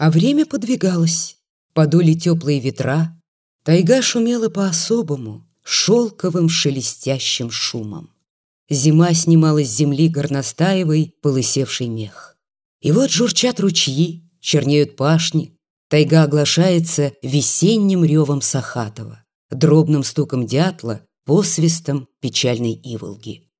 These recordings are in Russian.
А время подвигалось, подули теплые ветра, тайга шумела по-особому, шелковым шелестящим шумом. Зима снимала с земли горностаевый полысевший мех. И вот журчат ручьи, чернеют пашни, тайга оглашается весенним ревом Сахатова, дробным стуком дятла, посвистом печальной иволги.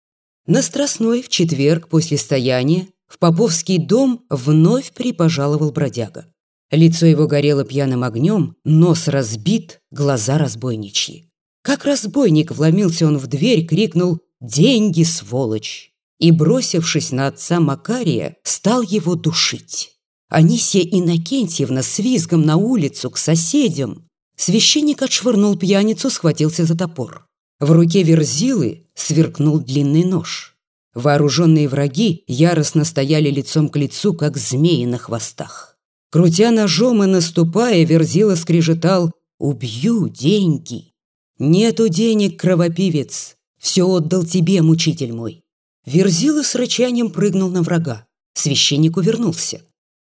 На Страстной в четверг после стояния в Поповский дом вновь припожаловал бродяга. Лицо его горело пьяным огнем, нос разбит, глаза разбойничьи. Как разбойник вломился он в дверь, крикнул «Деньги, сволочь!» и, бросившись на отца Макария, стал его душить. Анисия Иннокентьевна с визгом на улицу к соседям. Священник отшвырнул пьяницу, схватился за топор. В руке Верзилы сверкнул длинный нож. Вооруженные враги яростно стояли лицом к лицу, как змеи на хвостах. Крутя ножом и наступая, Верзила скрежетал «Убью деньги!» «Нету денег, кровопивец! Все отдал тебе, мучитель мой!» Верзила с рычанием прыгнул на врага. Священник увернулся.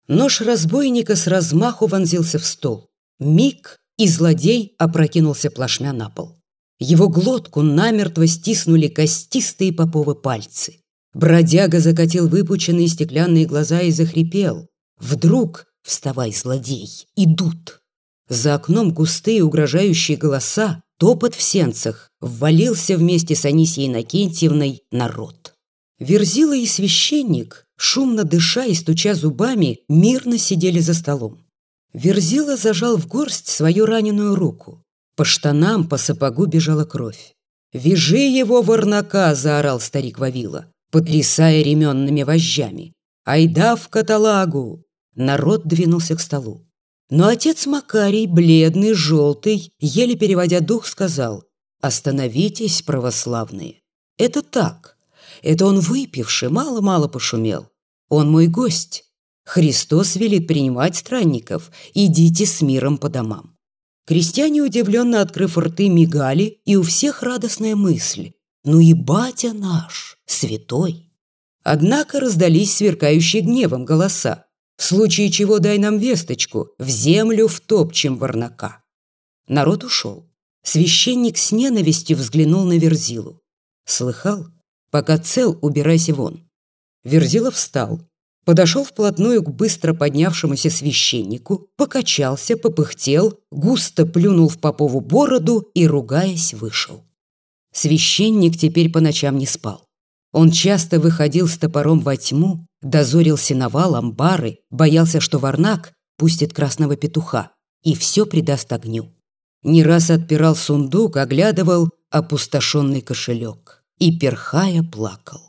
Нож разбойника с размаху вонзился в стол. Миг, и злодей опрокинулся плашмя на пол. Его глотку намертво стиснули костистые поповы пальцы. Бродяга закатил выпученные стеклянные глаза и захрипел. Вдруг, вставай, злодей, идут. За окном густые угрожающие голоса, топот в сенцах, ввалился вместе с Анисией Иннокентьевной народ. Верзила и священник, шумно дыша и стуча зубами, мирно сидели за столом. Верзила зажал в горсть свою раненую руку. По штанам, по сапогу бежала кровь. «Вяжи его, ворнака!» – заорал старик Вавила, потрясая ременными вожжами. «Айда в каталагу!» Народ двинулся к столу. Но отец Макарий, бледный, желтый, еле переводя дух, сказал «Остановитесь, православные! Это так. Это он выпивший, мало-мало пошумел. Он мой гость. Христос велит принимать странников. Идите с миром по домам». Крестьяне, удивленно открыв рты, мигали, и у всех радостная мысль. «Ну и батя наш, святой!» Однако раздались сверкающие гневом голоса. «В случае чего дай нам весточку, в землю втопчем ворнака!» Народ ушел. Священник с ненавистью взглянул на Верзилу. Слыхал? Пока цел, убирайся вон. Верзила встал, подошел вплотную к быстро поднявшемуся священнику, покачался, попыхтел, густо плюнул в попову бороду и, ругаясь, вышел. Священник теперь по ночам не спал. Он часто выходил с топором во тьму, дозорил сеновал, амбары, боялся, что варнак пустит красного петуха и все придаст огню. Не раз отпирал сундук, оглядывал опустошенный кошелек и, перхая, плакал.